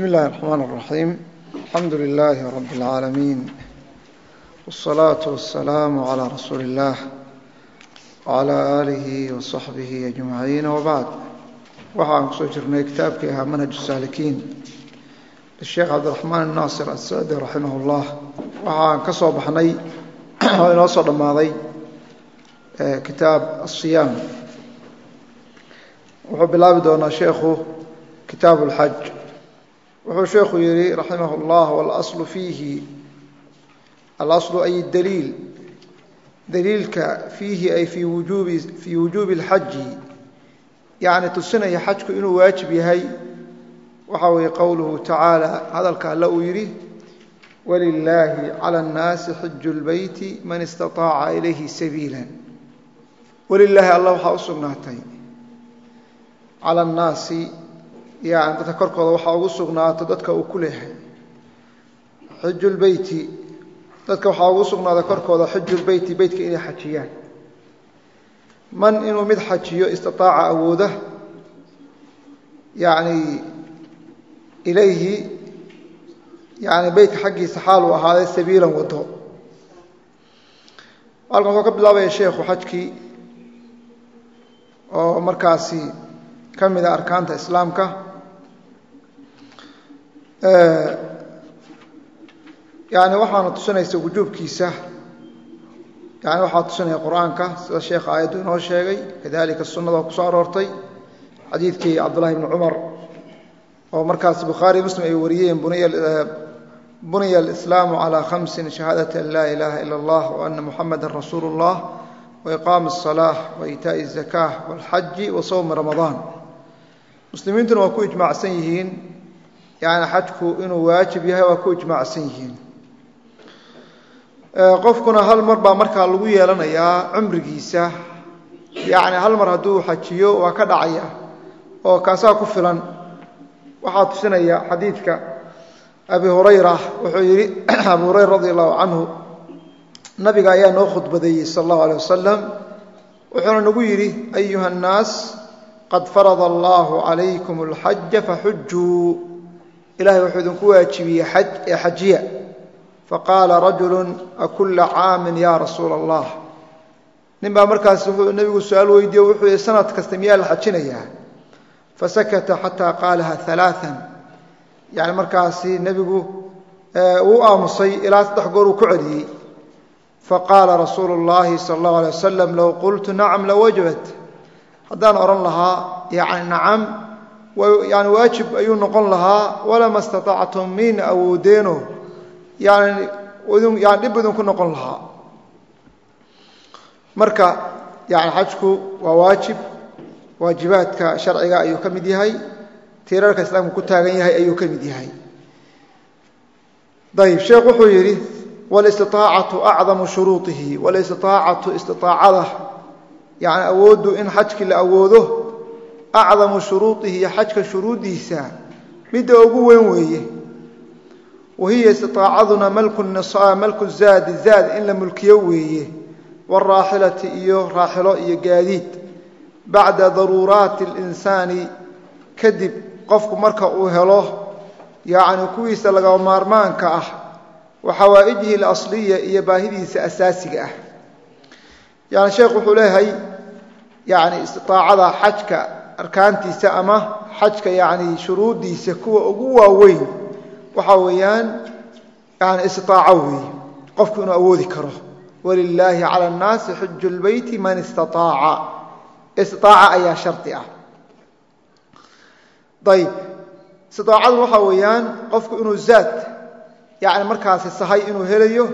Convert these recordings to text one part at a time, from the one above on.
بسم الله الرحمن الرحيم الحمد لله رب العالمين والصلاة والسلام على رسول الله وعلى آله وصحبه أجمعين وبعد waxaan kusoo jirnay kitaabkii ahaa manhaj saalikiin sheekh cabdiraxmaan naasir asadi raximah ullah waxaan ka soo baxnay oo inoo soo dhammaaday kitaab asiyaam wuxuu bilaabi doonaa sheekhu kitaab اlxaj wuxuu sheekhu yihi raximah اllah walaslu fiihi alaslu ay daliil daliilka fiihi ay fii wujuubi fii wujuubi اlxaji yacni tusinaya xajku inuu waajib yahay waxa weeye qowluhu tacaala hadalka alle uu yidhi walilaahi cala annaasi xiju lbeyti man istaطaaca ilayhi sabiila walilaahi alla waxaa u sugnaatay cala annaasi yani dadka korkooda waxaa ugu sugnaato dadka uu ku leeyahay. Xiju lbeyti dadka waxaa ugu sugnaaday korkooda xiju lbeyti beytka inay xajiyaan. Man inuu mid xajiyo istaaaca awooda yani ilayhi yani beytka xaggiisa xaal uu ahaaday sabiilan wado halkan wuxuu ka bilaabaya sheekhu xajkii oo markaasi ka mida arkaanta islaamka yani waxaana tusinaysa wujuubkiisa yani waxaa tusinaya qur-aanka sida sheekha aayaddu inoo sheegay kadalika sunada oo kusoo aroortay xadiidkii cabdullahi bni cumar oo markaas bukhaari muslim ay wariyeen buniya alislaamu calaa khamsin shahaadati an laa ilaaha ila allah wa ana muxamada rasuulu اllah waiqaami الصalaaة waitaaءi الzakaة wاlxaji wa sowmi ramadaan muslimiintuna waa ku ijmaacsan yihiin yani xajku inuu waajib yahay waa ku ijmaacsan yihiin. Qofkuna hal mar baa markaa lagu yeelanayaa cumrigiisa. Yacni hal mar hadduu xajiyo waa ka dhacaya oo kaasaa ku filan. Waxaa tusinaya xadiidka abi hurayra wuxuu yidhi abu hurayra radi allahu canhu nabiga ayaa noo khudbadeeyey sal allahu alay wasalam wuxuuna nagu yidhi ayuha nnaas qad farada allahu calaykum alxaja faxujuu ilahay wuxuu idinku waajibiyey xaj ee xajiya. Faqaala rajulu akula caamin ya rasuula allah nin baa markaas wuxuu nebigu su'aal weydiiye wuxuu yihi sanad kasta miyaa la xajinayaa fasakata xataa qaalaha alaaan yani markaasi nebigu uu aamusay ilaa saddex goor uu ku celiyey. Faqaala rasuulu اllahi sala اllahu alay wasalam low qultu nacam lawajabat haddaan odhan lahaa yani nacam yani waajib ayuu noqon lahaa walama istaطactum min awoodeeno yani dhib idinku noqon lahaa. Marka yani xajku waa waajib waajibaadka sharciga ayuu ka mid yahay tiirarka islaamku ku taagan yahay ayuu ka mid yahay. Ayb sheekh wuxuu yidhi walistiaacatu acdamu shuruuihi walistiaacatu istiaacada yani awooddu in xajkii la awoodo acdamu shuruuihi iyo xajka shuruudiisa midda ugu weyn weeye wahiya istiaacaduna malku zaadi zaad in la mulkiyo weeye waraaxilati iyo raaxilo iyo gaadiid bacda daruuraati اlinsaani kadib qofku marka uu helo yacni kuwiisa laga maarmaanka ah waxawaa'ijihi اlasliya iyo baahidiisa asaasiga ah yani sheekh wuxuu leeyahay yani istiaacada arkaantiisa ama xajka yani shuruuddiisa kuwa ugu waaweyn waxaa weeyaan yani istiaaco weeye. Qofku inuu awoodi karo. Walilaahi cala annaasi xiju lbeyti man istaaaca istiaaca ayaa shardi ah. Ayb istiaacadu waxaa weeyaan qofku inuu zaad yani markaasi sahay inuu helayo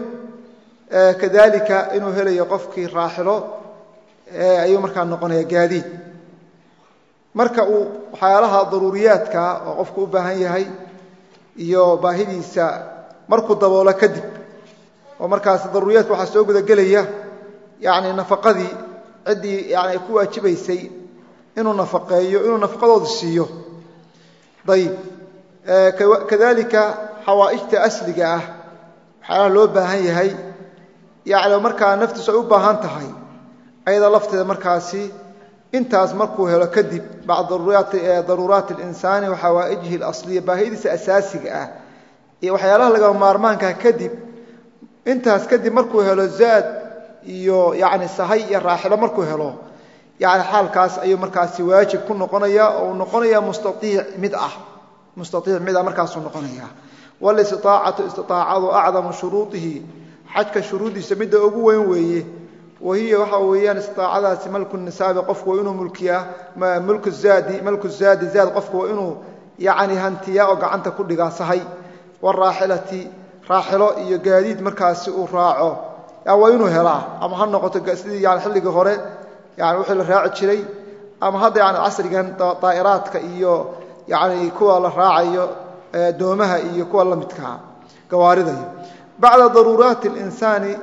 kadalika inuu helayo qofkii raaxilo ayuu markaa noqonaya gaadiid marka uu waxyaalaha daruuriyaadka oo qofku u baahan yahay iyo baahidiisa markuu daboolo kadib oo markaas daruuriyaadka waxaa soo gudagelaya yani nafaqadii ciddii yani ay ku waajibaysay inuu nafaqeeyo inuu nafaqadooda siiyo. Ayb kadalika xawaa'ijta asliga ah waxyaalaha loo baahan yahay yani markaa naftiisu ay u baahan tahay ayada lafteeda markaasi intaas markuu helo kadib bacda daruuraati اlinsaani wa xawaa'ijihi اlasliya baahidiisa asaasiga ah iyo waxyaalaha lagama maarmaankaa kadib intaas kadib markuu helo zaad iyo yani sahay iyo raaxilo markuu helo yani xaalkaas ayuu markaasi waajib ku noqonaya oo uu mustaiic mid ah mustaiic mid ah markaasuu noqonaya. Walistiaacatu istiaacadu acdamu shuruuihi xajka shuruuddiisa midda ugu weyn weeye wahiya waxa weeyaan istiaacadaasi malku qofku waa inuu mulkiyaa mulku zaadi zaad qofku waa inuu yani hantiyaa oo gacanta ku dhigaa sahay waraaxilati raaxilo iyo gaadiid markaasi uu raaco. Waa inuu helaa ama ha noqoto sidii yani xilligii hore yani wixii la raaci jiray ama hadda yani casrigan daa'iraadka iyo yani kuwa la raacayo doomaha iyo kuwa la gawaariday bacda daruuraati اlinsaani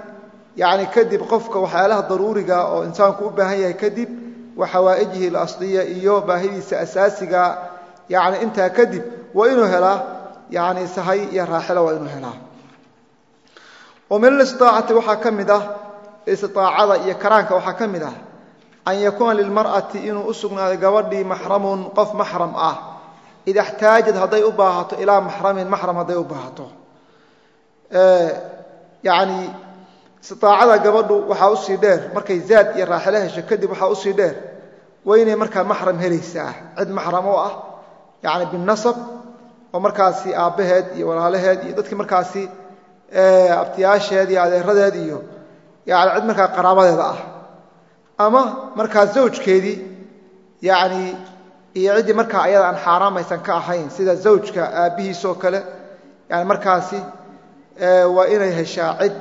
yani kadib qofka waxyaalaha daruuriga oo insaanku u baahan yahay kadib wa xawaa'ijihi iyo baahidiisa asaasiga yani intaa kadib waa inuu helaa yani sahay iyo raaxilo waa inuu helaa. Wa min alistiaacati waxaa ka mid ah istiaacada iyo karaanka waxaa ka mid ah an yakuuna lilmar'ati inuu u sugnaaday gabadhii maxramun qof maxram ah. Ida xtaajad hadday u baahato ilaa maxramin maxram hadday u baahato. Yani istiaacada gabadhu waxaa u sii dheer markay zaad iyo raaxilo hesho kadib waxaa u sii dheer. Waa inay markaa maxram helaysaa cid maxram oo ah yani binasab oo markaasi aabbaheed iyo walaalaheed iyo dadkii markaasi abtiyaasheed iyo adeeradeed iyo yani cid markaa qaraabadeeda ah. Ama markaa zawjkeedii yani iyo ciddii markaa ayada aan xaaraamaysan ka ahayn sida zawjka aabbihiisoo kale yani markaasi waa inay heshaa cid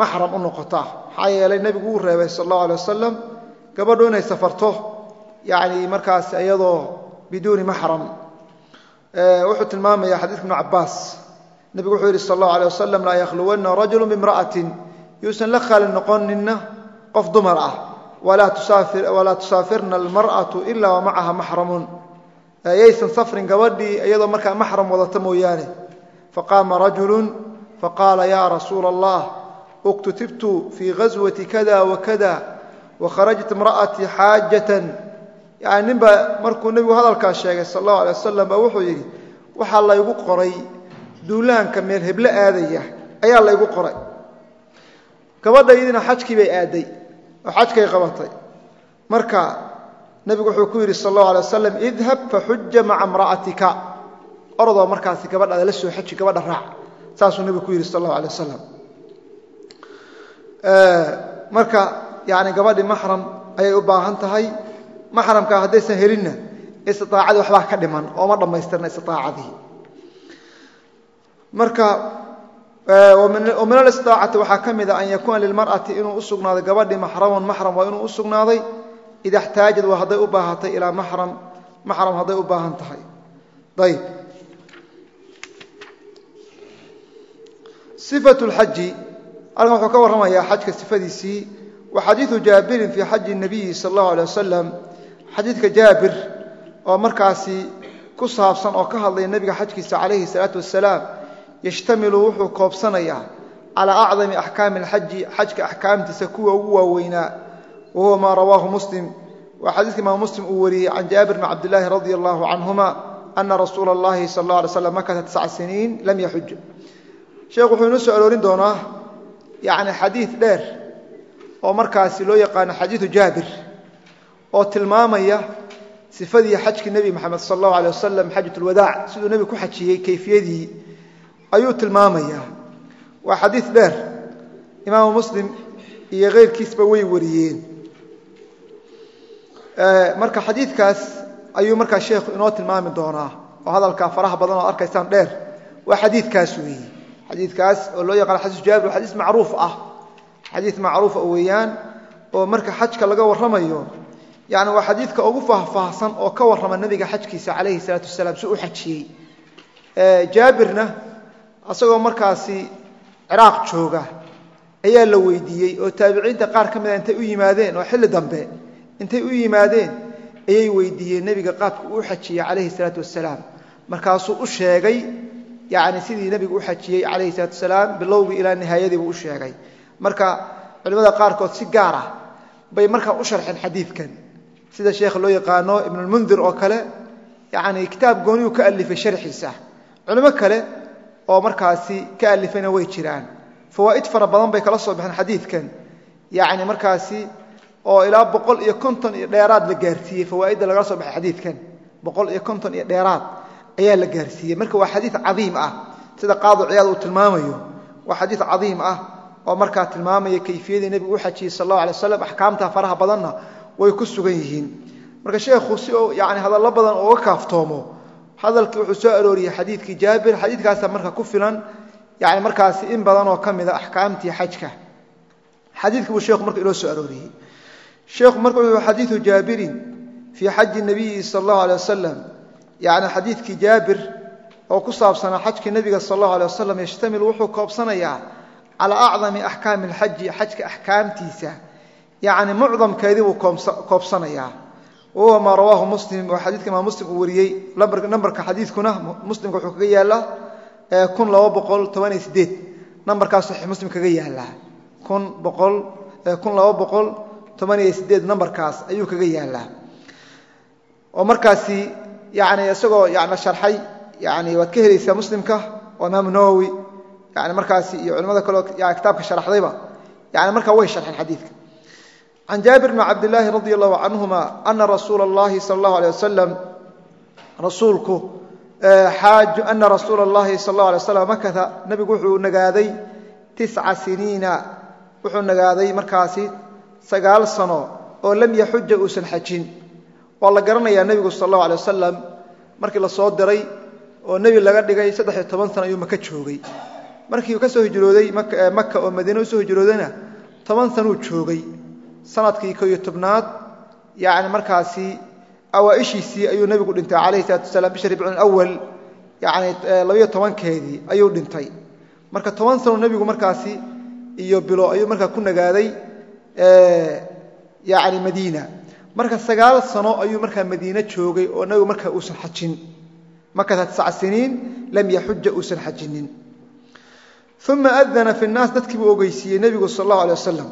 maxram u noqota. Maxaa yeelay nebigu uu reebay sal allahu alay wasalam gabadhu inay safarto yani markaas iyadoo biduuni maxram wuxuu tilmaamaya xadiidka ibnu cabaas nebigu wuxuu yidhi sal allahu alay wasalam laa yakhluwanna rajulu bimra'atin. Yuusan la khaali noqonina qof dumar ah. Walaa tusaafirna almar'atu ila wa maxramun yaysan safrin gabadhii iyadoo markaa maxram wadata mooyaane. Faqaama rajulu faqaala ya rasuula allah uktutibtu fii ghaswati kada wakada wakharajat imra'atii xaajatan yani ninbaa markuu nebigu hadalkaas sheegay sal allahu alay wasalam baa wuxuu yidhi waxaa laygu qoray duulaanka meel heblo aadaya ayaa laygu qoray gabadhaydina xajkii bay aaday oo xajkay qabatay marka nebigu wuxuu ku yidhi sal allahu alay wasalam idhab faxuja maca imra'atika orodoo markaasi gabadhaada la soo xaji gabadha raac saasuu nebigu ku marka yani gabadhii maxram ayay u baahan tahay. Maxramka haddaysan helinna istiaacadii waxbaa ka dhiman ooma dhammaystirna istiaacadii marka min alistiaacati waxaa ka mida an yakuuna lilmar'ati inuu u sugnaaday gabadhii maxramun maxram waa inuu u sugnaaday ida xtaajad waa hadday u baahatay ilaa maxram maxram hadday u baahan tahay. Ayb sifatu lxaji halkan wuxuu ka warramayaa xajka sifadiisii. Wa xadiidu jaabirin fii xaji nabiyi sal allahu alay wasalam xadiidka jaabir oo markaasi ku saabsan oo ka hadlaya nebiga xajkiisa calayhi salaatu wasalaam yashtamilu wuxuu koobsanayaa calaa acdami axkaami alxaji xajka axkaamtiisa kuwa ugu waaweynaa wa huwa maa rawaahu muslim. Waa xadiiska imaam muslim uu wariyey can jaabir bn cabdillaahi radia allahu canhuma ana rasuula allahi sal alla alay slam makata tisca siniin lam yaxuj. Sheekhu wuxuu inoo soo aroorin doonaa yani xadiid dheer oo markaasi loo yaqaano xadiidu jaabir oo tilmaamaya sifadii xajkii nebi moxamed sal allahu alay wasalam xajat lwadaac siduu nebigu ku xajiyey kayfiyadii ayuu tilmaamayaa waa xadiid dheer. Imaamu muslim iyo keyrkiisba way wariyeen. Marka xadiidkaas ayuu markaa sheekhu inoo tilmaami doonaa oo hadalkaa faraha badan oo arkaysaan dheer waa xadiidkaas weeye xadiidkaas oo loo yaqaano xadiis jaabir xadiis macruuf ah. Xadiid macruufa weeyaan oo marka xajka laga warramayo yani waa xadiidka ugu faahfaahsan oo ka warrama nebiga xajkiisa calayhi salaatu wasalaam si u xajiyey. Jaabirna asagoo markaasi ciraaq jooga ayaa la weydiiyey oo taabiciinta qaar ka mida intay u yimaadeen oo xilli dambe intay u yimaadeen ayay weydiiyeen nebiga qaabka uu xajiyey calayhi salaatu wasalaam. Markaasuu u yani sidii nebigu u xajiyey calayhi salaatu wasalaam bilowgii ilaa nihaayadiibuu u sheegay. Marka culimmada qaarkood si gaar ah bay markaa u sharxeen xadiidkan. Sida sheekha loo yaqaano ibnulmundir oo kale yani kitaab gooniyuu ka alifay sharxiisa. Culimo kale oo markaasi ka alifayna way jiraan. Fawaa'id fara badan bay kala soo baxeen xadiidkan. Yani markaasi oo ilaa boqol iyo konton iyo dheeraad la gaarsiiyey fawaa'idda lagala soo baxay xadiidkan. Boqol iyo konton iyo dheeraad ayaa la gaarsiiyey. Marka waa xadiid cadiim ah. Sida qaadi ciyaad uu tilmaamayo waa xadiid cadiim ah oo markaa tilmaamaya kayfiyadii nebigu u xajiyey sal allahu alay waslam axkaamta faraha badanna way ku sugan yihiin. Marka sheekhu si yani hadallo badan uga kaaftoomo hadalkii wuxuu soo arooriyey xadiidkii jaabir xadiidkaasa marka ku filan yani markaasi in badan oo ka mida axkaamtii xajka. Xadiidkii buu sheekhu marka inoo soo arooriyey. Sheekhu marka wuxuu xadiidu jaabirin fii xaji nabiyi sal allahu alay wasalam yani xadiidkii jaabir oo ku saabsanaa xajkii nebiga sal allahu alay wasalam yashtamil wuxuu koobsanayaa calaa acdami axkaami alxaji xajka axkaamtiisa. Yani mucdamkeedii buu koobsanayaa. Wahuwa maa rawaahu muslim oo xadiidka imaam muslim uu wariyey. Nambarka xadiidkuna muslimka wuxuu kaga yaallaa kun laba boqol toban iyo sideed nambarkaas saxiix muslim kaga yaallaa. Kun boqol kun laba boqol toban iyo sideed nambarkaas ayuu kaga yaallaa. Oo markaasi yani isagoo yani sharxay yani waad ka helaysaa muslimka oo imaamu nawowi yani markaasi iyo culimada kaleo yani kitaabka sharaxdayba yani markaa way sharxeen xadiidka can jaabir bn cabdilaahi radi allahu canhuma ana rasuula اllahi sal اllahu alيh wasalam rasuulku ana rasuula اllahi sal اllahu alay waslam makata nebigu wuxuu nagaaday tisca siniina wuxuu nagaaday markaasi sagaal sano oo lam yaxuja uusan xajin waa la garanayaa nebigu sal اllahu alay wasalam markii la soo diray oo nebi laga dhigay saddex-iyo toban sano ayuu maka joogay. Markii uu ka soo hijrooday maka oo madiine u soo hijroodayna toban sanuu joogay. Sanadkii ko iyo tobnaad yani markaasi awaaishiisii ayuu nebigu dhintay calayhi salaatu wasalaam bisha ribcun awal yani labayo tobankeedii ayuu dhintay. Marka toban sano nebigu markaasi iyo bilo ayuu markaa ku nagaaday yani madiina marka sagaal sano ayuu markaa madiine joogay oo nebigu markaa uusan xajin. Makata tisca siniin lam yaxuja uusan xajinin. Uma adana fi nnaas dadkii buu ogeysiiyey nebigu sal allahu alay wasalam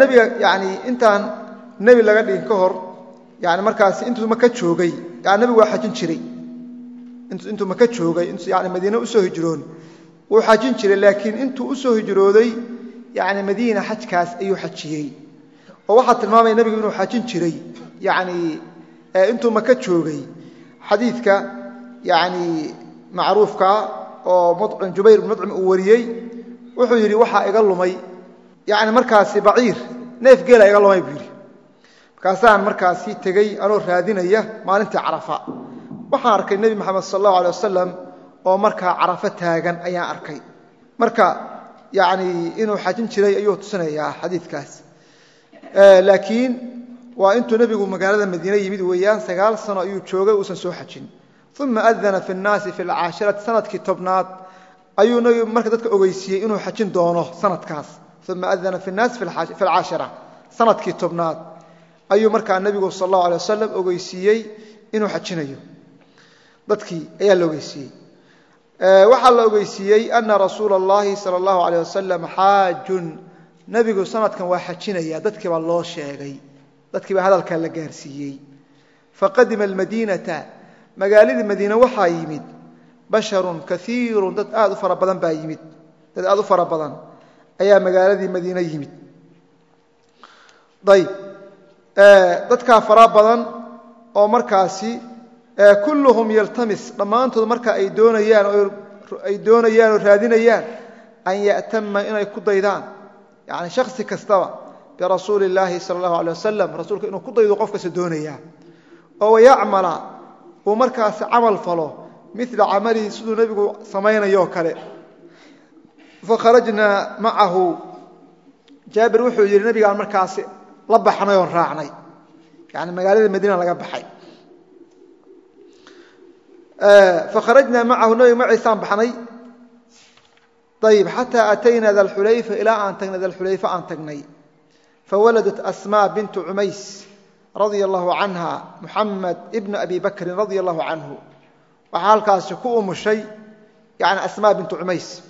nebiga yani intaan nebi laga dhigin ka hor yani markaasi intuu maka joogay yani nebigu waa xajin jiray. Intuu maka joogay yani madiine u soo hijroon wuu xajin jiray laakiin intuu u soo hijrooday yani madiina xajkaas ayuu xajiyey oo waxaa tilmaamaya nebigu inuu xajin jiray. Yani intuu maka joogay. Xadiidka yani macruufka oo mucim jubayr bn mucim uu wariyey wuxuu yidhi waxaa iga lumay. Yani markaasi baciir neef geela iga lumay buu yidhi. Markaasaan markaasi tegey anoo raadinaya maalintii carafa. Waxaan arkay nebi moxamed sal allahu alay wasalam oo markaa carafo taagan ayaan arkay. Marka yani inuu xajin jiray ayuu tusinayaa xadiidkaas Eh, laakiin waa intuu nebigu magaalada madiine yimid weeyaan sagaal sano ayuu joogay uusan soo xajin. Uma adana fi nnaasi fi lcaashirati sannadkii tobnaad ayuu nebigu marka dadka ogeysiiyey inuu xajin doono sanadkaas. Uma adana fi nnaasi fi alcaashira sannadkii tobnaad ayuu markaa nebigu sal allahu alay wasalam ogeysiiyey inuu xajinayo. Dadkii ayaa la ogeysiiyey. Eh, waxaa la ogeysiiyey ana rasuula allahi sal allahu alay wasalam xaajun nebigu sanadkan waa xajinaya dadkii baa loo sheegay dadkii baa hadalkaa la gaarsiiyey. Faqadima almadiinata magaaladii madiine waxaa yimid basharun kaiiru dad aad u fara badan baa yimid dad aad u fara badan ayaa magaaladii madiine yimid. Ayb dadkaa fara badan oo markaasi kulluhum yaltamis dhammaantood marka ay doonayaan ay doonayaan oo raadinayaan an ya'tama inay ku daydaan yani shaksi kastaba birasuuli اllaahi sala اllahu alay wasalam rasuulka inuu ku daydo qof kasta doonayaa oo wayacmala uu markaasi camal falo mila camalihi siduu nebigu samaynayoo kale. Fakharajnaa macahu jaabir wuxuu yidhi nebigaan markaasi la baxnay oon raacnay. Yani magaalada madiina laga baxay. Fakharajnaa macahu nebiga maciisaan baxnay ayib xataa atayna dalxulayfa ilaa aan tagnay dalxulayfa aan tagnay fawaladat asmaa bintu cumays radia allahu canha muxamed ibna abi bakrin radia allahu canhu waxaa halkaasi ku umushay yani asmaa bintu cumays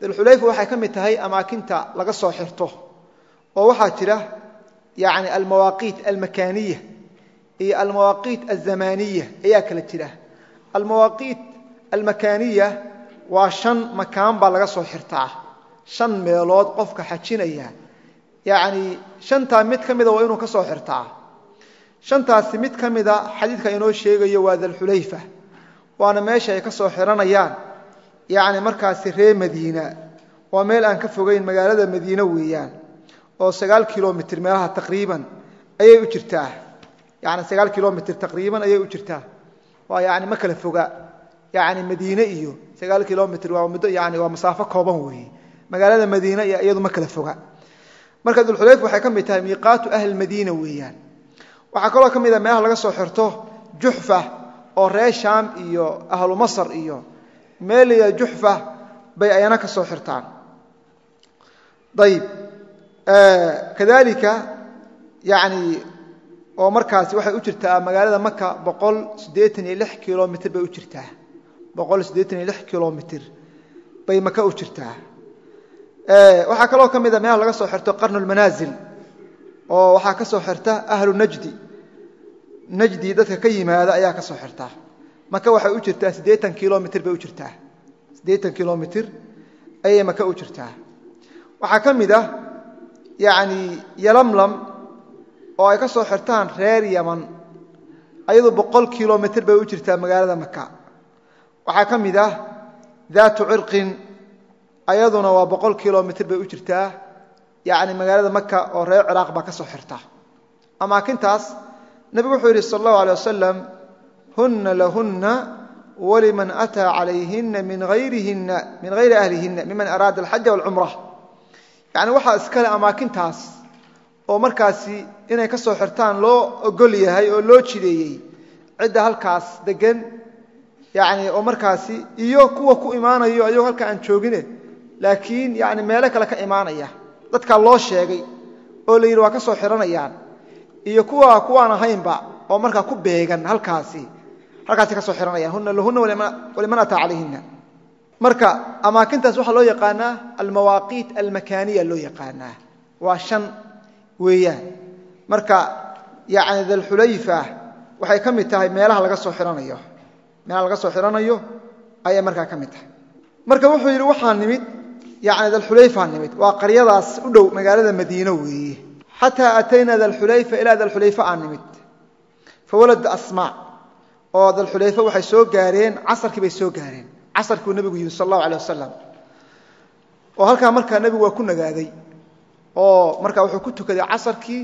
dalxulayfa waxay ka mid tahay amaakinta laga soo xirto oo waxaa jira yani almawaaqiit almakaaniya iyo almawaaqiit alzamaniya ayaa kala jira almawaaqiit almakaaniya waa shan makaan baa laga soo xirtaa. Shan meelood qofka xajinaya. Yani shantaa mid ka mida waa inuu ka soo xirtaa. Shantaasi mid ka mida xadiidka inoo sheegayo waa dalxulayfa waana meesha ay ka soo xiranayaan. Yani markaasi ree madiina. Waa meel aan ka fogeyn magaalada madiine weeyaan. Oo sagaal kilomitr meelaha taqriiban ayay u jirtaa. Yani sagaal kilomitr taqriiban ayay u jirtaa. Waa yani ma kala foga yani madiine iyo sagaal kilomitr waa muddo yani waa masaafo kooban weeye magaalada madiine iyadu ma kala foga. Marka dulxulayfa waxay ka mid tahay miiqaatu ahli madiina weeyaan. Waxaa kaloo ka mid a meelaha laga soo xirto juxfa oo ree shaam iyo ahlu masr iyo meeliya juxfa bay ayana ka soo xirtaan. Ayib kadalika yani oo markaasi waxay u jirtaa magaalada maka boqol siddeetan iyo lix kilomitr bay u jirtaa boqol siddeetan iyo lix kilomitr bay maka u jirtaa waxaa kaloo ka mida meelaha laga soo xirto qarnu lmanaasil oo waxaa ka soo xirta ahlu najdi. Najdi dadka ka yimaada ayaa ka soo xirta. Maka waxay u jirtaa siddeetan kilomitr bay u jirtaa. Siddeetan kilomitr ayay maka u jirtaa waxaa ka mid ah yani yalamlam oo ay ka soo xirtaan reer yaman. Ayadu boqol kilomitr bay u jirtaa magaalada maka waxaa ka mid ah daatu cirqin ayaduna waa boqol kilomitr bay u jirtaa. Yani magaalada maka oo reer ciraaq baa ka soo xirta. Amaakintaas nebigu wuxuu yidhi sal allahu alay wasalam huna lahuna waliman ataa calayhina min ayrihina min hayri ahlihina miman araada alxaja walcumra. Yani waxaa iskale amaakintaas oo markaasi inay ka soo xirtaan loo ogol yahay oo loo jideeyey cidda halkaas degan yani oo markaasi iyo kuwa ku imaanayo ayagoo halka aan joogine laakiin yani meelo kale ka imaanaya. Dadkaa loo sheegay oo la yidhi waa ka soo xiranayaan iyo kuwa kuwaan ahaynba oo markaa ku beegan halkaasi halkaasi ka soo xiranayaan. Huna lahuna waliman ataa marka amaakintaas waxaa loo yaqaanaa almawaaqiit almakaaniya loo yaqaanaa. Waa shan weeyaan. Marka yani dalxulayfa waxay ka mid tahay meelaha laga soo xiranayo meelaha laga soo xiranayo ayay markaa ka mid tahay. Marka wuxuu yidhi waxaa nimid yani dalxulayfaa nimid. Waa qaryadaas u dhow magaalada madiine weeye. Xataa atayna dalxulayfa ilaa dalxulayfa aa nimid. Fawalada asmaa. Oo dalxulayfa waxay soo gaareen casarkii bay soo gaareen. Casarkii nebigu yimid sal allahu alay wasalam oo halkaa markaa nebigu waa ku nagaaday. Oo markaa wuxuu ku tukaday casarkii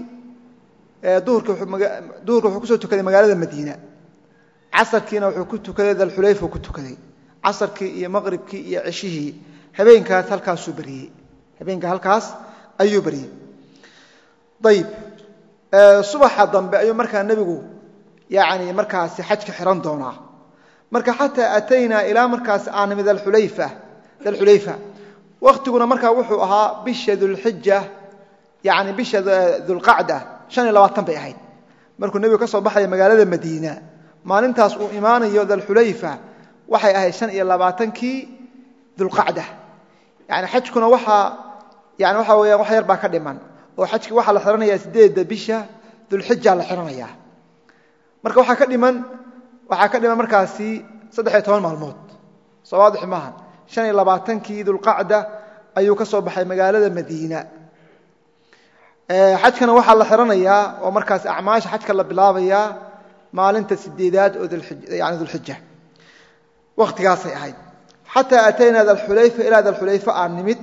duhurka wuxuu ku soo tukaday magaalada madiina casarkiina wuxuu ku tukaday dalxulayfa ku tukaday. Casarkii iyo maqribkii iyo ceshihii habeenkaas halkaasuu beriyey habeenka halkaas ayuu beriyey ayib subaxa dambe ayuu markaa nebigu yani markaasi xajka xihan doonaa. Marka xataa ataynaa ilaa markaas aan nimid dalxulayfa wakhtiguna markaa wuxuu ahaa bisha dulxija yani bisha dulqacda. Shan iyo labaatan bay ahayd. Markuu nebigu ka soo baxaya magaalada madiina maalintaas uu imaanayo dalxulayfa waxay ahayd shan iyo labaatankii dulqacda yani xajkuna waaa yani waxa weyaan wax yar baa ka dhiman oo xajki waxaa la xihanaya sideedda bisha dulxija la xihanaya marka waxaa ka dhiman waxaa ka dhiman markaasi saddex iyo toban maalmood. Soo waadix maaha iyo labaatankii dulqacda ayuu ka soo baxay magaalada madiina. Xajkana waxaa la xihanayaa oo markaas acmaasha xajka la bilaabayaa maalinta sideedaad oo yani dulxija wakhtigaasay ahayd. Xataa ataynaa dalxulayfa ilaa dalxulayfa aan nimid.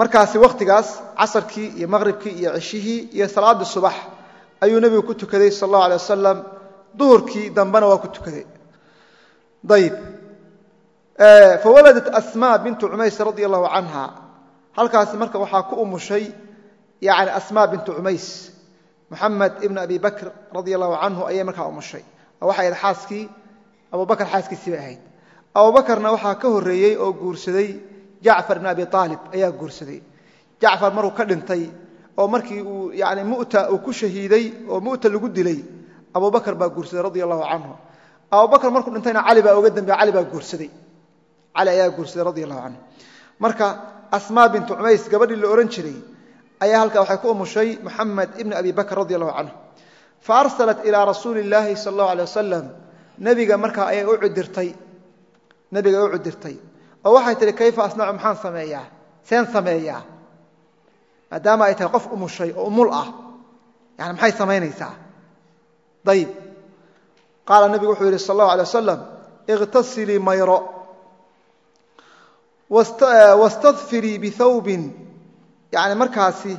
Markaasi wakhtigaas casarkii iyo maqribkii iyo ceshihii iyo salaaddii subax ayuu nebigu ku tukaday sal allahu alay wasalam duhurkii dambena waa ku tukaday. Ayib fawaladat asmaa bintu cumays radia allahu canha halkaasi marka waxaa ku umushay yani asmaa bintu cumays muxamed ibn abi bakr radia allahu canhu ayay markaa umushay waxay ahayd xaaskii abubakar xaaskiisii bay ahayd. Abubakarna waxaa ka horreeyey oo guursaday jacfar ibn abi aalib ayaa guursaday. Jacfar markuu ka dhintay oo markii uu yani muta uu ku shahiiday oo mu'ta lagu dilay abubakar baa guursaday radia allahu canhu abubakar markuu dhintayna cali baa oga dambeya cali baa guursaday. Cali ayaa guursaday radia allahu canhu marka asmaa bintu cumays gabadhii la odhan jiray ayaa halkaa waxay ku umushay moxamed ibn abi bakr radi allahu canhu fa arsalat ilaa rasuuli illaahi sala allahu alay wasalam nebiga markaa ayay u cudirtay. Nebiga u cudirtay. Oo waxay tihi kayfa asnacu maxaan sameeyaa. Seen sameeyaa. Maadaama ay tahay qof umushay oo umul ah. Yani maxay samaynaysaa? Ayib qaala nebigu wuxuu yidhi sal allahu alay wasalam ikhtasilii mayro wastadfirii bihawbin yani markaasi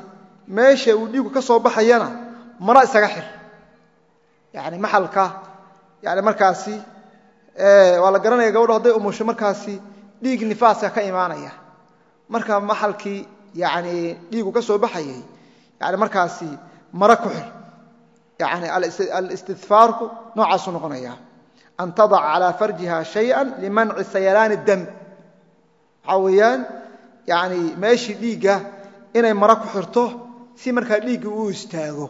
meesha uu dhiigu ka soo baxayana maro isaga xir. Yani maxalka yani markaasi waa la garanaya gabadho hadday umusho markaasi dhiig nifaaska ka imaanaya. Marka maxalkii yani dhiigu ka soo baxayay yani markaasi maro ku xir. Yani alistidfaarku noocaasuu noqonaya. An tadaca calaa farjiha shaya limanci sayalaani dam inay maro ku xirto si markaa dhiiggi uu istaago.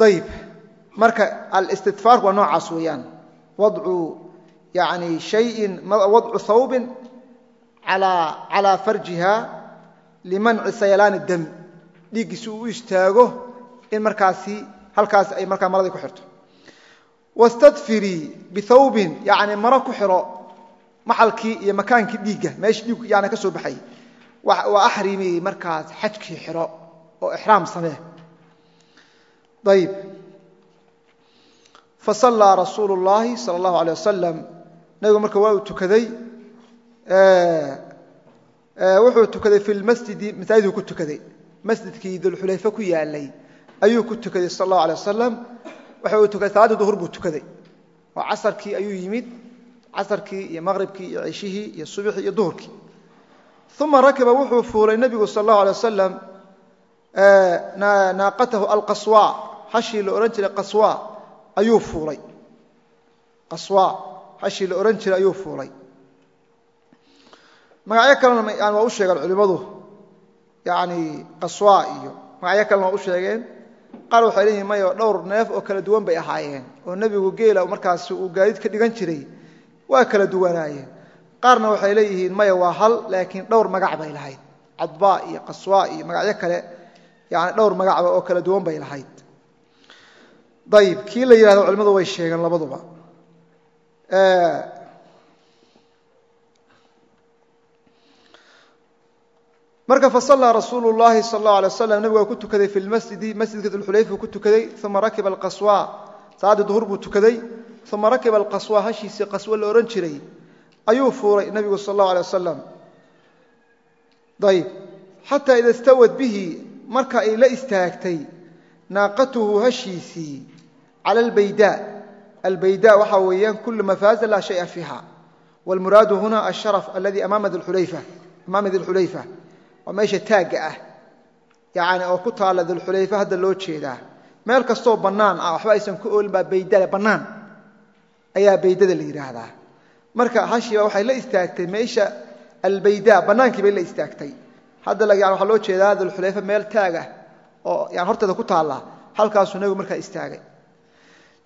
Ayib marka alistidfaarku waa noocaas weeyaan. Wadcu yani shayin wadcu hawbin calaa farjiha limanci sayalaani dam. Dhiiggi si uu u istaago in markaasi halkaas ay markaa maradii ku xirto. Wastadfirii bihawbin yani maro ku xiro maxalkii iyo makaankii dhiigga meeshii dhiiggu yani ka soo baxay waa axrimi markaas xajkii xiro oo ixraam samee ayib fasallaa rasuulu اllaahi sala اllahu alيyه wasalam nabigu marka waa uu tukaday wuxuu tukaday fi lmasjidi masaajiduu ku tukaday masjidkii dulxulayfe ku yaalay ayuu ku tukaday sal اllahu alيه wasalam waxa uu tukaday salaaddii duhur buu tukaday oo casarkii ayuu yimid casarkii iyo maqribkii iyo ceshihii iyo subxii iyo duhurkii uma rakiba wuxuu fuulay nebigu sal اllahu alay wasalam naaqatahu alqaswa hashii la odhan jiray qaswa ayuu fuulay qaswa hashii la odhan jiray ayuu fuulay magacyo kalena waa u sheegeen culimmadu yani qaswa iyo magacyo kalena waa u sheegeen qaar waxay leeyihiin mayo dhowr neef oo kala duwan bay ahaayeen oo nebigu geela markaasi uu gaadiid ka dhigan jiray waa kala duwanaayeen qaarna waxay leeyihiin maya waa hal laakiin dhowr magac bay lahayd. Cadba iyo qaswa iyo magacyo kale yani dhowr magacba oo kala duwan bay lahayd. Ayib kii la yidhahdo culimmadu way sheegeen labaduba. Marka fasallaa rasuulu llaahi sal allahu alay waslam nebigu waa ku tukaday fi lmasjidi masjidka dulxulayfa ku tukaday uma rakiba alqaswa. Salaaddii duhur buu tukaday uma rakiba alqaswa hashiisii qaswo la odhan jiray ayuu fuulay nebigu sal allahu alay wasalam ayib xataa ida stawad bihi marka ay la istaagtay naaqatuhu hashiisii cala albayda albayda waxaa weeyaan kulu mafaaza laa shaya fiiha. Wاlmuraadu huna asharaf aladi amaama dilxulayfa waa meesha taagga ah. Yani oo ku taalla dilxulayfa hadda loo jeedaa. Meel kastoo bannaan ah waxba aysan ku oolin baa baydale bannaan. Ayaa baydada la yidhaahdaa marka hashiiba waxay la istaagtay meesha albayda bannaankii bay la istaagtay. Hadda waxaa loo jeedaa dilxulayfa meel taagah oo horteeda ku taalla halkaasuu nebigu markaa istaagay.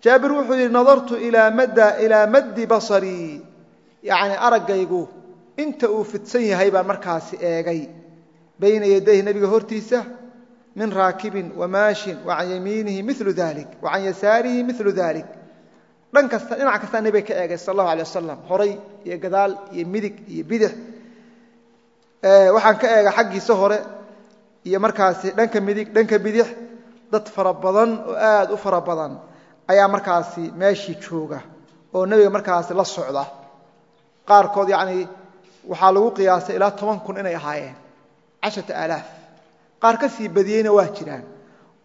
Jaabir wuxuu yidhi nadartu ilaa maddi basarii yani araggaygu inta uu fidsan yahay baan markaasi eegay. Bayna yadayhi nebiga hortiisa min raakibin wamaashin wa can yamiinihi milu dalik wa can yasaarihi milu dalik dhan kasta dhinac kastaa nebiga ka eegay sal allahu alay wasalam horay iyo gadaal iyo midig iyo bidix. Waxaan ka eega xaggiisa hore iyo markaasi dhanka midig dhanka bidix. Dad fara badan oo aad u fara badan ayaa markaasi meeshii jooga oo nebiga markaasi la socda. Qaarkood yacni waxaa lagu qiyaasay ilaa toban kun inay ahaayeen. Casharata aalaaf qaar ka sii badiyeyna waa jiraan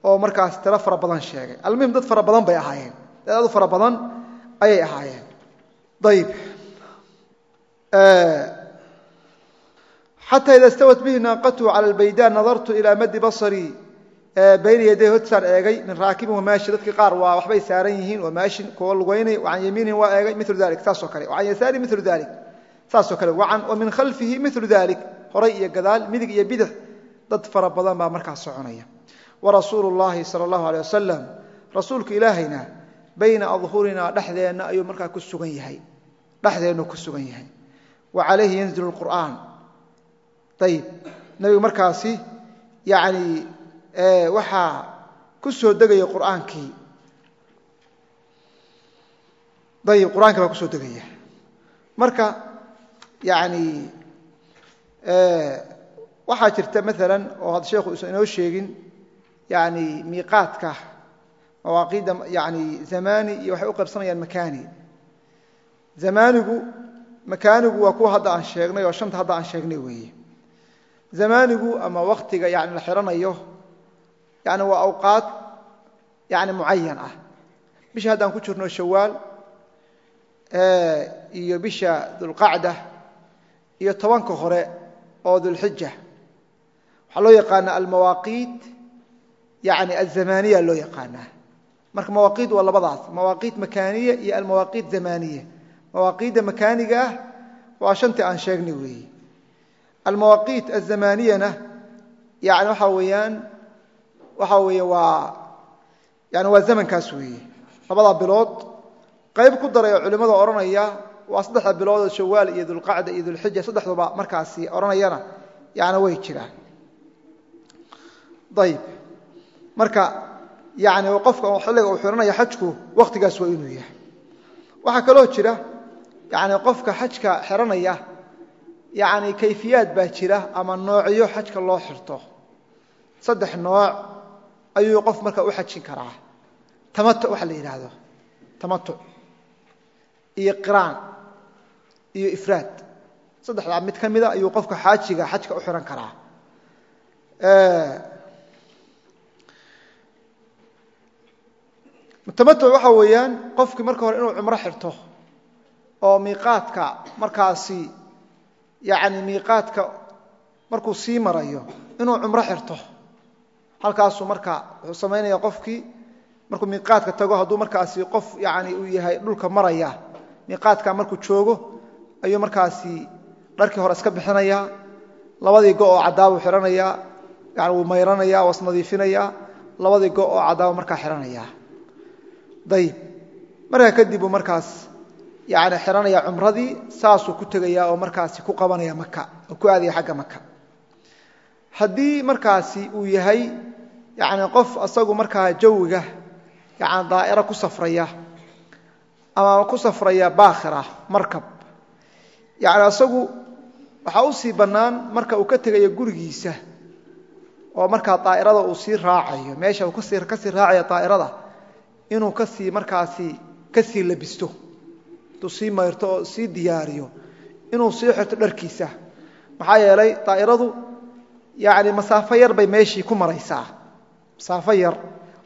oo markaas tiro fara badan sheegay. Almuhim dad fara badan bay ahaayeen. Dad aad u fara badan ayay ahaayeen. Ayib xataa ida stawat bihi naaqatuhu cala albayda nadartu ilaa maddi basarii bayna yaday hortisaan eegay min raakibin wamaashi dadkii qaar waa waxbay saaran yihiin wamaashin kuwa lugaynay wacan yamiinin waa eegay milu dalik saasoo kale. Wacan yasaari milu dalik saasoo kale. Wa min khalfihi milu dalik horay iyo gadaal midig iyo bidix dad fara badan baa markaas soconaya. Warasuulu llaahi sala allahu alay wasalam rasuulka ilaahayna bayna adhurinaa dhexdeenna ayuu markaa ku sugan yahay. Dhexdeennu ku sugan yahay. Wa calayhi yanzilu lqur'aan ayib nebigu markaasi yani waxaa ku soo degaya qur'aankii. Ayib qur'aankii baa ku soo degaya. Marka yani waxaa jirta maala oo hadda sheekhu usan inoo sheegin yani miiqaadka mawaaqiidda yani zamani iyo waxay u qaybsanayaan makani zamanigu makaanigu waa kuwa hadda aan sheegnay oo shanta hadda aan sheegnay weeye. Zamanigu ama waktiga yani la xihanayo yani waa awqaad yani mucayan ah. Bisha haddaan ku jirno shawaal iyo bisha dulqacda iyo tobanka hore oo dulxija waxaa loo yaqaanaa almawaaqiit yani azamaniya loo yaqaanaa marka mawaaqiit waa labadaas mawaaqiit makaaniya iyo almawaaqiit zamaniya mawaaqiidda makaaniga ah waa shantii aan sheegnay weeye almawaaqiit azamaniyana yani waxaa weeyaan waxaa weeye waa yani waa zamankaas weeye labadaa bilood qayb ku daray oo culimmada odhanaya waa saddexda bilood oo shawaal iyo dulqacda iyo dulxija saddexduba markaasi odhanayana yani way jiraan. Ayib marka yani qofka xilliga uu xihanaya xajku wakhtigaas waa inuu yahay. Waxaa kaloo jira yani qofka xajka xihanaya yani kayfiyaad baa jira ama noocyo xajka loo xirto. Saddex nooc ayuu qof marka u xajin karaa. Tamatuc waxa la yidhaahdo. Tamatuc iyo qiraan. Iyo ifraad. Saddexdaa mid ka mida ayuu qofka xaajiga xajka u xihan karaa tamatuc waxa weeyaan qofkii marka hore inuu cumro xirto oo miiqaadka markaasi yani miiqaadka markuu sii marayo inuu cumro xirto. Halkaasuu marka wuxuu samaynaya qofkii markuu miiqaadka tago hadduu markaasi qof yani uu yahay dhulka maraya miiqaadka markuu joogo ayuu markaasi dharkii hore iska bixinaya labadii go oo cadaabuu xihanaya yani wuu mayranaya waa isnadiifinaya labadii go oo cadaaba markaa xihanaya ayib markaa kadib uu markaas yani xihanaya cumradii saasuu ku tegaya oo markaasi ku qabanaya maka oo ku aadaya xagga maka haddii markaasi uu yahay yani qof asagu markaa jawiga yani daa'iro ku safraya ama ku safraya baakhira markab. Yani asagu waxaa u sii bannaan marka uu ka tegayo gurigiisa oo markaa daa'irada uu sii raacayo meesha uu ka sii raacaya daa'irada inuu ka sii markaasi ka sii labisto. Intuu sii mayrto oo sii diyaariyo. Inuu sii xirto dharkiisa. Maxaa yeelay daa'iradu yani masaafo yar bay meeshii ku maraysaa. Masaafo yar.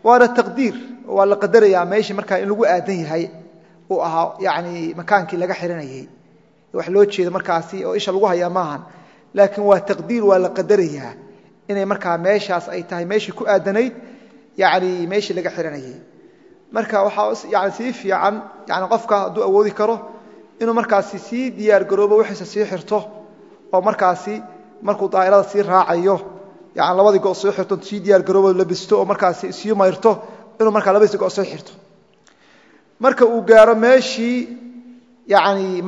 Waana taqdiir. Waa la qadarayaa meeshii markaa in lagu aadan yahay uu ahaa yani makaankii laga xihanayay wax loo jeedo markaasi oo isha lagu hayaa maahan. Laakiin waa taqdiir waa la qadarayaa. Inay markaa meeshaas ay tahay meeshii ku aadanayd yani meeshii laga xihanayay marka waxaa sii fiican qofka hadduu awoodi karo inuu markaasi sii diyaar garoobo wixiisa sii xirto oo markaasi markuu daa'irada sii raacayo labadii go sii xirto sii diyaar garoobo labisto oo markaasi sii mayrto inuu markaa labadiisi go sii xirto. Marka uu gaaro meeshii yani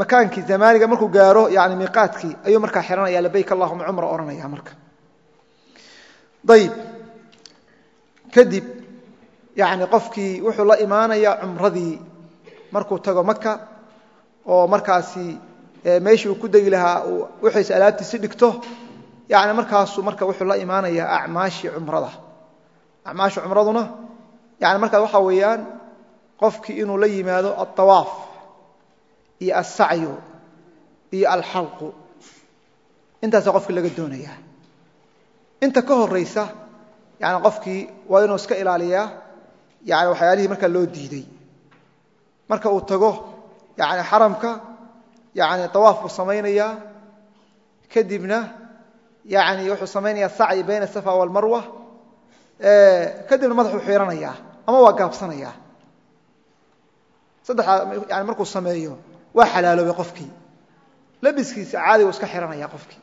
makaankii zamaaniga markuu gaaro yani miiqaadkii ayuu markaa xihanaya labayk allahuma cumra odhanaya marka. Ayib kadib yani qofkii wuxuu la imaanaya cumradii. Markuu tago maka oo markaasi meeshii uu ku degi lahaa wixiisa alaabtiisi dhigto yani markaasuu marka wuxuu la imaanaya acmaashii cumrada. Acmaasha cumraduna yani markaas waxaa weeyaan qofkii inuu la yimaado alطawaaf iyo alsacyu iyo alxalqu. Intaasa qofkii laga doonaya inta ka horaysa yani qofkii waa inuu iska ilaaliyaa yani waxyaalihii markaa loo diiday. Marka uu tago yani xaramka yani awaaf buu samaynayaa kadibna yani wuxuu samaynayaa sacyi bayna asafa walmarwa kadibna madaxuu xiiranayaa ama waa gaabsanayaa saddexdaa yani markuu sameeyo waa xalaaloobay qofkii. Labiskiisa caadigu iska xihanaya qofkii.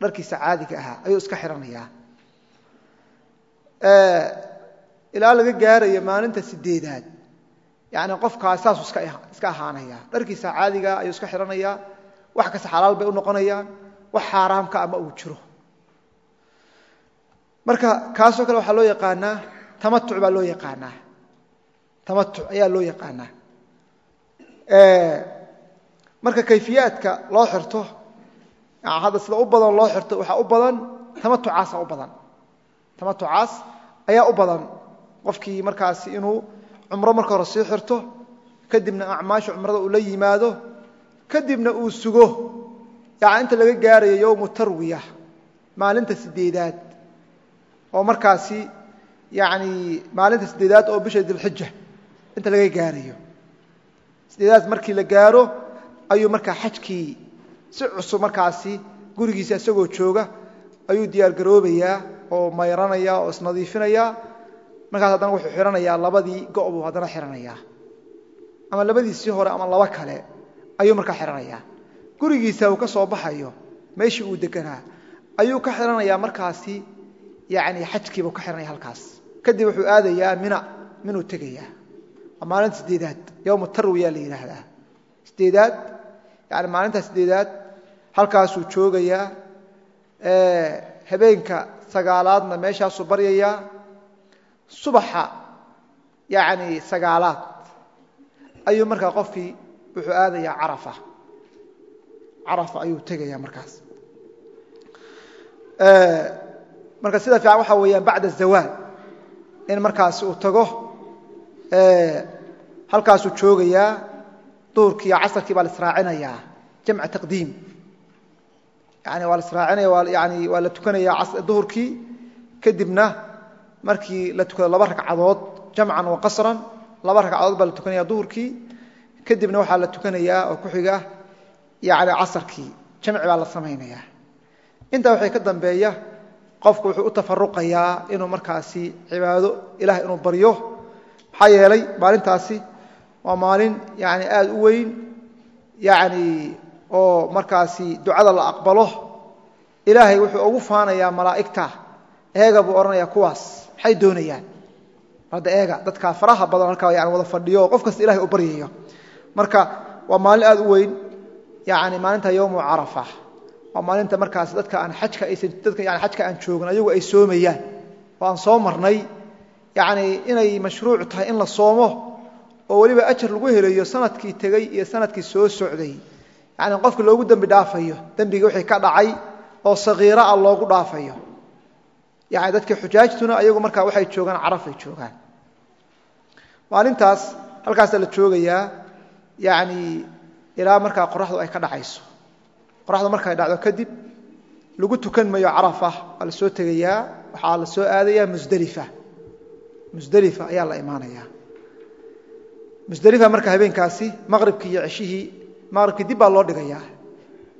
Dharkiisa caadiga ahaa ayuu iska xihanayaa ilaa laga gaarayo maalinta sideedaad. Yani qofkaas saasuu iska ahaanaya. Dharkiisa caadiga ayuu iska xihanayaa wax kasta xalaal bay u noqonayaan wax xaaraamka ama uu jiro. Marka kaasoo kale waxaa loo yaqaanaa tamatuc baa loo yaqaanaa. Tamatuc ayaa loo yaqaanaa. Marka kayfiyaadka loo xirto hadda sida u badan loo xirto waxaa u badan tamatucaasa u badan. Tamatucaas ayaa u badan qofkii markaasi inuu cumro marka hore sii xirto kadibna acmaasha cumrada uu la yimaado kadibna uu sugo. Yani inta laga gaarayo yowmu tarwiya maalinta sideedaad oo markaasi yani maalinta sideedaad oo bisha dilxija inta laga gaarayo. Sideedaad markii la gaaro ayuu markaa xajkii si cusub markaasi gurigiisa isagoo jooga ayuu diyaar garoobayaa oo mayranaya oo isnadiifinaya markaas haddana wuxuu xihanayaa labadii go' buu haddana xihanayaa ama labadiisii hore ama laba kale ayuu markaa xihanayaa gurigiisa uu ka soo baxayo meeshii uu deganaa ayuu ka xihanayaa markaasi yani xajkiibuu ka xihanaya halkaas. Kadib wuxuu aadayaa mina minuu tegayaa. Waa maalinta sideedaad yowma tarwiya la yidhaahdaa. Sideedaad yani maalinta sideedaad halkaasuu joogayaa habeenka sagaalaadna meeshaasuu baryayaa subaxa yani sagaalaad ayuu markaa qofkii wuxuu aadayaa carafa. Carafa ayuu tegayaa markaas. Marka sida fiican waxaa weeyaan bacda zawaal in markaasi uu tago halkaasuu joogayaa duhurkii iyo casarkii baa la israacinayaa jamca taqdiim. Yani waa la israacinaya yani waa la tukanayaa duhurkii kadibna markii la tukado laba ragcadood jamcan wa qasran laba ragcadood baa la tukanaya duhurkii. Kadibna waxaa la tukanayaa oo ku xiga yani casarkii jamci baa la samaynaya intaa waxay ka dambeeya qofku wuxuu u tafaruqayaa inuu markaasi cibaado ilaah inuu baryo. Maxaa yeelay maalintaasi waa maalin yani aad u weyn yani oo markaasi ducada la aqbalo. Ilaahay wuxuu ugu faanayaa malaa'igta eega buu odhanaya kuwaas maxay doonayaan? Hadda eega dadka faraha badan halkaa yani wada fadhiyo oo qof kasta ilahay u baryayo. Marka waa maalin aad u weyn yani maalinta yowmu carafa. Waa maalinta markaas dadka aan ajka aysan dadka yani xajka aan joogin ayagu ay soomayaan. Oo aan soo marnay yani inay mashruuc tahay in la soomo oo weliba ajar lagu helayo sannadkii tegey iyo sannadkii soo socday. Yani qofka loogu dembi dhaafayo dembigii wixii ka dhacay oo sagiira ah loogu dhaafayo yani dadka xujaajtuna ayagu markaa waxay joogaan carafay joogaan. Maalintaas halkaasa la joogayaa yani ilaa markaa qoraxdu ay ka dhacayso. Qoraxdu markay dhacdo kadib lagu tukan mayo carafa waa la soo tegayaa waxaa la soo aadayaa musdelifa musdelifa ayaa la imaanayaa. Musdelifa marka habeenkaasi maqribkii iyo ceshihii maqribkii dib baa loo dhigayaa.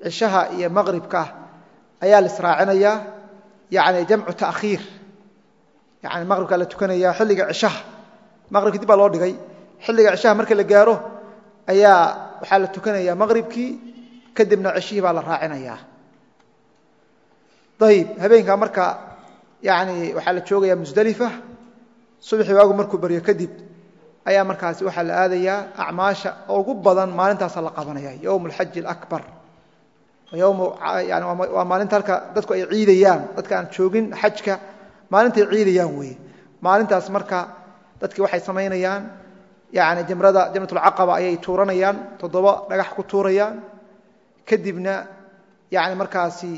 Cishaha iyo maqribka ayaa la israacinayaa yani jamcu taakhiir yani maqribkaa la tukanayaa xilliga cishaha. Maqribkii dib baa loo dhigay. Xilliga cishaha marka la gaaro ayaa waxaa la tukanayaa maqribkii kadibna ceshihii baa la raacinayaa. Ayib habeenkaa marka yani waxaa la joogayaa musdelifa subaxii waagu markuu baryo kadib ayaa markaasi waxaa la aadayaa acmaasha ugu badan maalintaasa la qabanaya yowm alxaji alabar waa maalinta halka dadku ay ciidayaan dadka aan joogin xajka maalintay ciidayaan weye maalintaas marka dadkii waxay samaynayaan yani jamrada jamratulcaqaba ayay tuuranayaan toddoba dhagax ku tuurayaan. Kadibna yani markaasi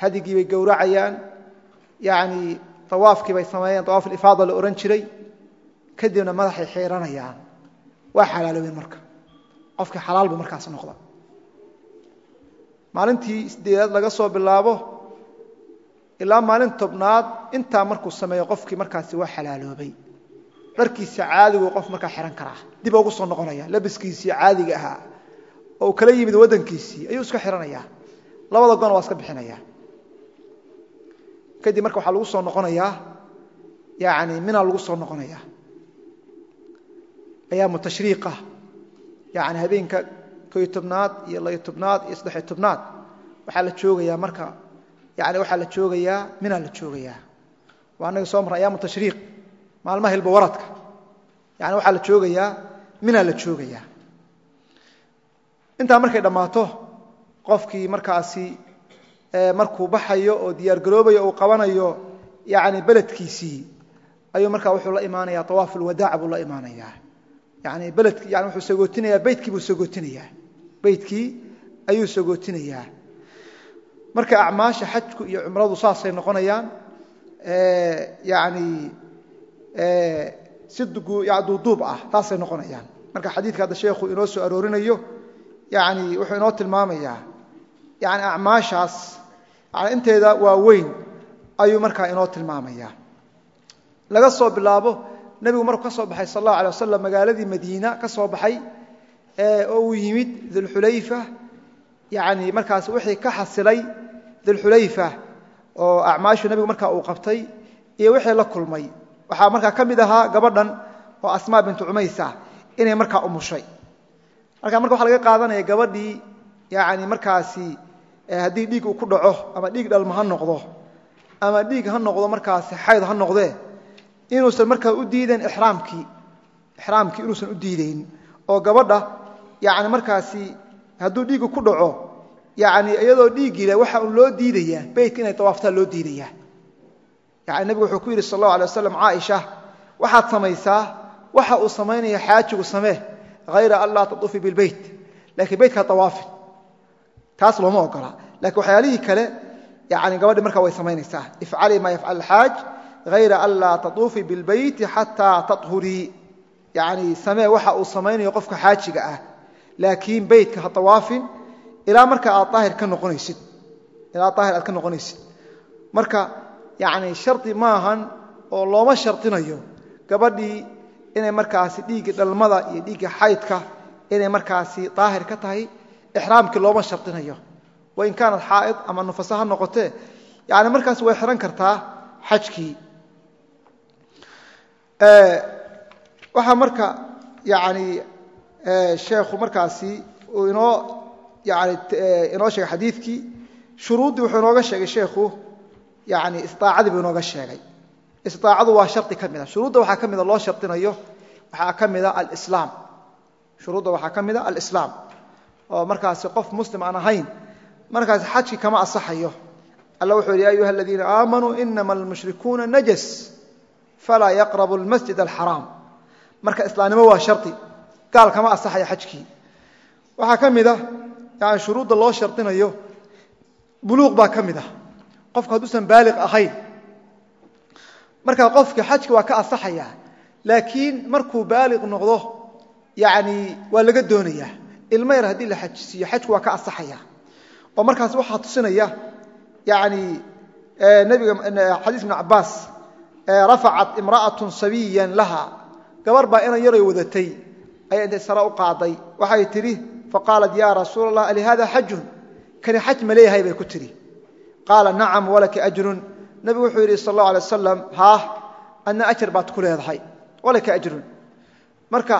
hadigii bay gowracayaan yani awaafkii bay sameeyeen awaaf alifaada la ohan jiray. Kadibna madaxay xiiranayaan waa xalaaloobeen marka. Qofkii xalaal buu markaas noqda maalintii sideedaad laga soo bilaabo ilaa maalin tobnaad intaa markuu sameeyo qofkii markaasi waa xalaaloobay. Dharkiisa caadigu qof markaa xihan karaa. Dib ugu soo noqonaya labiskiisii caadiga ahaa oo uu kala yimid waddankiisii ayuu iska xihanayaa labada gona waa iska bixinaya kadib marka waxaa lagu soo noqonayaa yani mina lagu soo noqonaya ayaamu tashriiqa yani habeenka koyo tobnaad iyo layo tobnaad iyo saddexiyo tobnaad waxaa la joogayaa marka yani waxaa la joogayaa minaa la joogayaa. Waa anaga soo marra ayaamu tashriiq maalmaha hilba waradka. Yani waxaa la joogayaa minaa la joogayaa. Intaa markay dhammaato qofkii markaasi markuu baxayo oo diyaargaroobayo uu qabanayo yani beledkiisii ayuu markaa wuxuu la imaanaya awaaf ulwadaac buu la imaanayaa. Yani beledki yani wuxuu sagootinayaa beytkii buu sagootinayaa beytkii ayuu sagootinayaa marka acmaasha xajku iyo cumradu saasay noqonayaan yani si duuduub ah taasay noqonayaan. Marka xadiidka hadda sheekhu inoo soo aroorinayo yani wuxuu inoo tilmaamayaa yani acmaashaas yani inteeda waa weyn ayuu markaa inoo tilmaamaya. Laga soo bilaabo nebigu markuu ka soo baxay sal allahu alay wasalam magaaladii madiina ka soo baxay oo uu yimid dulxulayfa yani markaas wixii ka xasilay dulxulayfa oo acmaashu nebigu markaa uu qabtay iyo wixii la kulmay. Waxaa markaa ka mid ahaa gabadhan oo asmaa bintu cumaysa inay markaa umushay halkaa marka waxa laga qaadanaya gabadhii yani markaasi haddii dhiig uu ku dhaco ama dhiig dhalma ha noqdo ama dhiig ha noqdo markaasi xayd ha noqdee inuusan markaa u diidayn iraamkii ixraamkii inuusan u diidayn oo gabadha yani markaasi hadduu dhiigu ku dhaco yani iyadoo dhiiggile waxa un loo diidayaa beytka inay tawaaftaan loo diidayaa. Yani nebigu wuxuu ku yidhi sal allahu alay waslam caaisha waxaad samaysaa waxa uu samaynaya xaajigu samee hayra an laa tatuufi bilbeyt lakiin beytkaa tawaafin. Taas looma ogola. Lakiin waxyaalihii kale yani gabadhi markaa way samaynaysaa ifcalii maa yafcal alxaaj hayra an laa tatuufii bilbeyti xataa tahurii yani samee waxa uu samaynayo qofka xaajiga ah laakiin beytka ha tawaafin ilaa marka aad aahir ka noqonaysid. Ilaa daahir aad ka noqonaysid. Marka yani shardi maahan oo looma shardinayo gabadhii inay markaasi dhiiggii dhalmada iyo dhiiggii xaydka inay markaasi daahir ka tahay ixraamkii looma shardinayo wain kaanat xaa'id ama nufasa ha noqotee yani markaas way xihan kartaa xajkii waxaa marka yani sheekhu markaasi inoo yani inoo sheegay xadiidkii shuruuddii wuxuu inooga sheegay sheekhu yani istaacadii buu inooga sheegay. Istaacadu waa shardi ka mida. Shuruudda waxaa ka mida loo shardinayo waxaa ka mida alislaam. Shuruudda waxaa ka mida alislaam. Oo markaasi qof muslim aan ahayn markaasi xajki kama asaxayo alla wuxuu yidhi ya ayuha aladiina aamanuu inama almushrikuuna najas falaa yaqrabu almasjid alxaraam marka islaamnimo waa shardi gaal kama asaxaya xajkii. Waxaa ka mid a yani shuruudda loo shardinayo buluuq baa ka mid ah. Qofku hadduusan baaliq ahayn markaa qofka xajki waa ka asaxaya laakiin markuu baaliq noqdo yani waa laga doonayaa ilmo yar haddii la xajisiiyo xajku waa ka asaxaya. Oo markaas waxaa tusinaya yani nebiga xadiis ibn cabaas rafacat imra'atun sabiyan laha gabar baa inan yaray wadatay ayay intay sare u qaaday. Waxay tidhi faqaalat ya rasuul allah alihada xajun? Kani xaj ma leeyahay bay ku tidhi. Qaala nacam walaki ajrun. Nebigu wuxuu yidhi sal allahu alay wasalam haah adna ajar baad ku leedahay. Walaka ajrun. Marka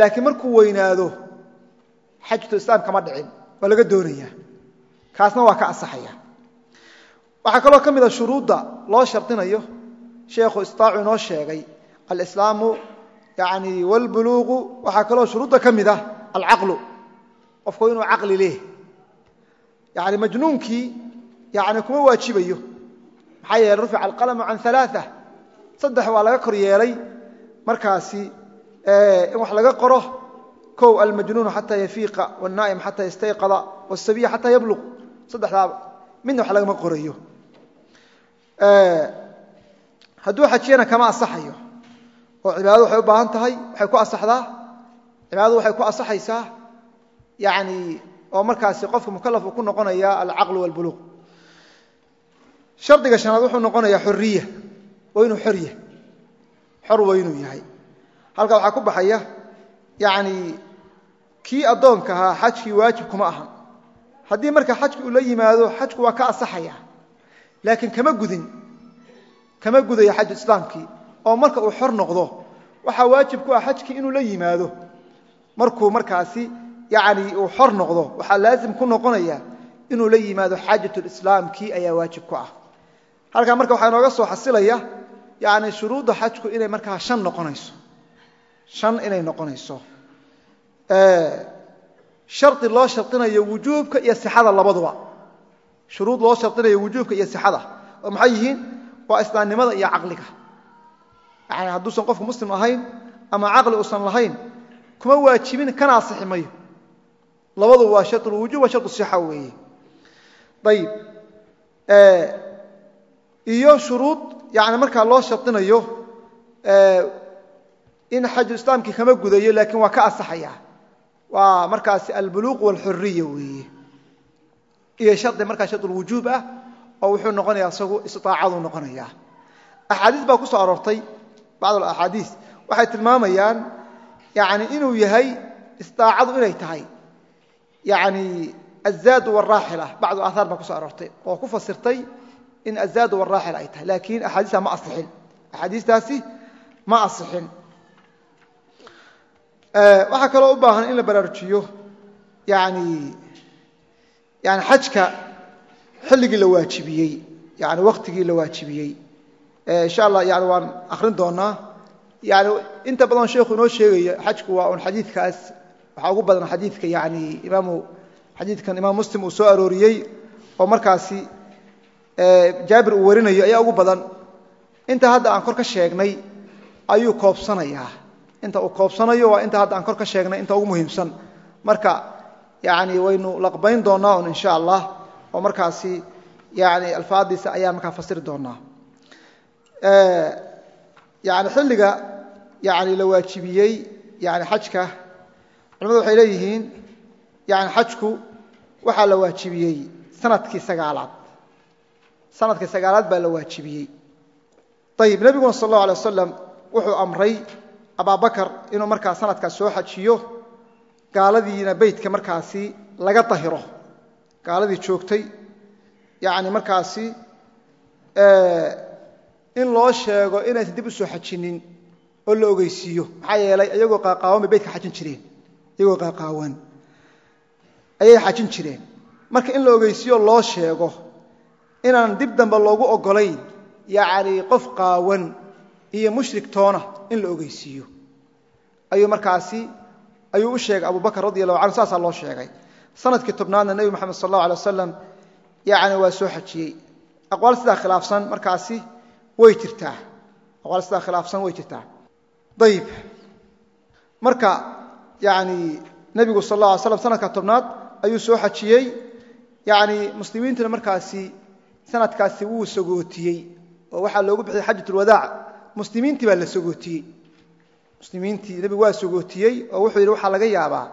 laakiin markuu weynaado xajatu islaam kama dhicin waa laga doonaya kaasna waa ka asaxaya waxaa kaloo ka mida shuruudda loo shardinayo sheekhu istaacu inoo sheegay alislaamu yani wاlbuluuqu waxaa kaloo shuruudda ka mid ah alcaqlu qofku inuu caqli leh yani majnuunkii yani kuma waajibayo maxaa yeele rufica alqalamu can alaaثa saddex waa laga kor yeelay markaasi in wax laga qoro kow almajnuunu xataa yafiiqa wاlnaa'im xataa yastayqada wاsabiya xataa yabluq saddexdaaba midna wax lagama qorayo hadduu xajiyana kama asaxayo oo cibaadadu waxay u baahan tahay waxay ku asaxdaa cibaadadu waxay ku asaxaysaa yani oo markaasi qofka mukalaf uu ku noqonaya alcaqlu wاlbuluuq shardiga shanaad wuxuu noqonayaa xoriya waa inuu xor yahay xor waa inuu yahay. Halka waxaa ku baxaya yani kii addoonka ahaa xajkii waajib kuma ahan. Haddii marka xajki uu la yimaado xajku waa ka asaxaya laakiin kama gudin kama gudayo xaju islaamkii oo marka uu xor noqdo waxaa waajib ku ah xajkii inuu la yimaado. Markuu markaasi yani uu xor noqdo waxaa laazim ku noqonaya inuu la yimaado xaajatulislaamkii ayaa waajib ku ah. Halkaa marka waxaa inooga soo xasilaya yani shuruudda xajku inay markaa han noqonayso. Shan inay noqonayso. Shardi loo shardinayo wujuubka iyo sixada labaduba. Shuruud loo shardinayo wujuubka iyo sixada. Oo maxay yihiin? Waa islaamnimada iyo caqliga hadduusan qofku muslim ahayn ama caqli uusan lahayn kuma waajibin kana asixi mayo labadu waa sharulwujuub waa sharu sixa weeye. Ayib iyo shuruud yani markaa loo shardinayo in xaju islaamkii kama gudayo laakiin waa ka asaxaya. Waa markaasi albuluuq wاlxuriya weeye. Iyo shardi markaa sharulwujuub ah oo wuxuu noqonaya isagu istiaacaduu noqonaya axaadiis baa ku soo aroortay bacd axaadiis waxay tilmaamayaan yani inuu yahay istiaacadu inay tahay. Yani azaadu waraaxila bacdu aahaar baa ku soo aroortay oo ku fasirtay in azaadu waraaxila ay tahay. Laakiin axaadiista ma asixin. Axaadiistaasi ma asixin. Waxaa kaloo u baahan in la baraarujiyo yani yani xajka xilligii la waajibiyey yani waktigii la waajibiyey insha allah yani waan akrin doonaa. Yani inta badan sheekhu inoo sheegaya xajku waa un xadiidkaas. Waxaa ugu badan xadiidka yani imaamu xadiidkan imaam muslim uu soo arooriyey oo markaasi jaabir uu warinayo ayaa ugu badan. Inta hadda aan kor ka sheegnay ayuu koobsanayaa inta uu koobsanayo waa inta hadda aan kor ka sheegnay inta ugu muhiimsan. Marka yani waynu laqbayn doonaa un insha allah oo markaasi yani alfaadiisa ayaan markaa fasiri doonaa yani xilliga yani la waajibiyey yani xajka culamadu waxay leeyihiin yani xajku waxaa la waajibiyey sannadkii sagaalaad. Sanadkii sagaalaad baa la waajibiyey. Ayib nebiguna sal allahu alay wasalam wuxuu amray abaabakar inuu markaa sanadkaas soo xajiyo gaaladiina beytka markaasi laga dahiro gaaladii joogtay yani markaasi in loo sheego inaysan dib u soo xajinin oo la ogeysiiyo. Maxaa yeelay iyagoo qaaqaawan bay xajin jireen. Iyagoo qaaqaawan ayay xajin jireen. Marka in la ogeysiiyo loo sheego inaan dib dambe loogu ogolayn yacni qof qaawan iyo mushrik toona in la ogeysiiyo. Ayuu markaasi ayuu u sheegay abubakar radi allahu canhu saasaa loo sheegay. Sanadkii tobnaadna nebi moxamed sal allahu alay wasalam yani waa soo xajiyey. Aqwaal sidaa khilaafsan markaasi way jirtaa. Aqwaal sidaa khilaafsan way jirtaa. Ayib marka yani nebigu sal alla alay slam sanadka tobnaad ayuu soo xajiyey. Yani muslimiintuna markaasi sanadkaasi wuu sagootiyey. Oo waxaa loogu bixiyey xajat ulwadaac muslimiintii baa la sagootiyey. Muslimiintii nebigu waa sagootiyey oo wuxuu yidhi waxaa laga yaabaa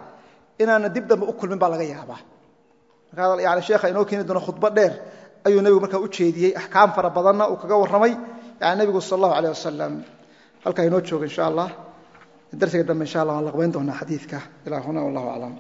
inaana dib dambe u kulmin baa laga yaabaa. Markaa yani sheekha inoo keeni doono khudbo dheer ayuu nebigu markaa u jeediyey. Axkaam fara badanna uu kaga warramay yani nebigu sal allahu aleyh wasalam halkaa inoo jooga insha allah darsiga dambe insha allah waan laqbayn doonaa xadiidka. Ilaa huna wallahu aclam